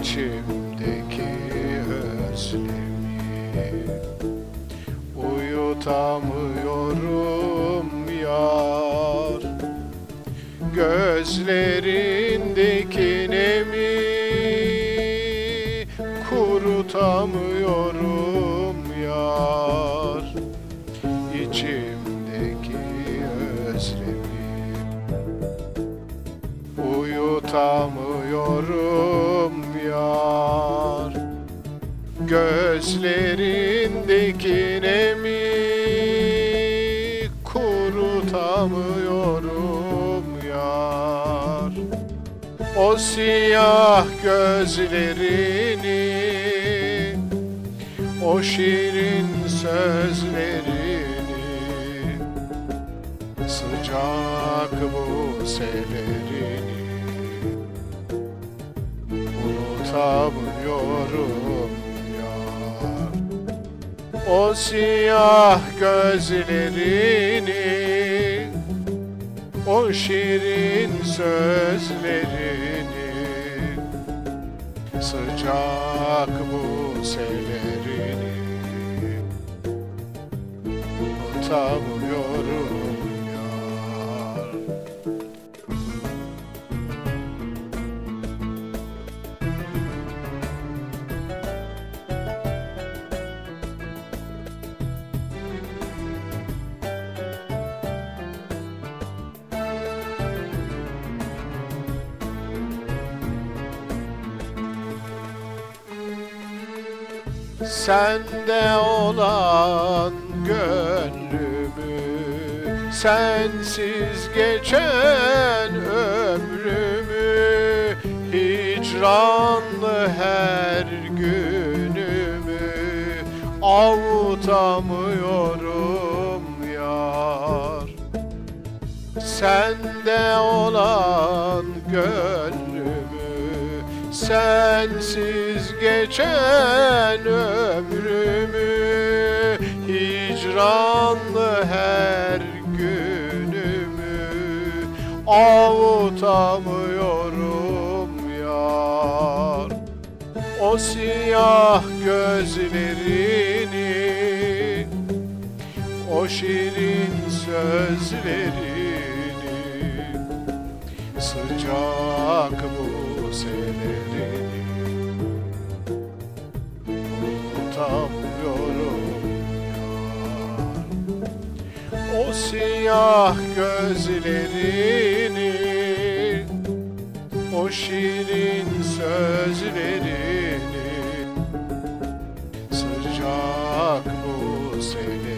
içimdeki özlemi. Uyutamıyorum yar. Gözlerindeki nemi Kurutamıyorum Uyutamıyorum yar. Gözlerindeki nemi Kurutamıyorum yar? O siyah gözlerini O şirin sözlerini Sıcak buselerini Unutamıyorum yar. O siyah gözlerini O şirin sözlerini Sıcak buselerini Unutamıyorum Sende olan gönlümü Sensiz geçen ömrümü Hicranlı her günümü Avutamıyorum yar. Sende olan gönlümü Sensiz geçen ömrümü Hicranlı her günümü Avutamıyorum yar. O siyah gözlerini O şirin sözlerini Sıcak buselerini Unutamıyorum O siyah gözlerini O şirin sözlerini Sıcak buselerini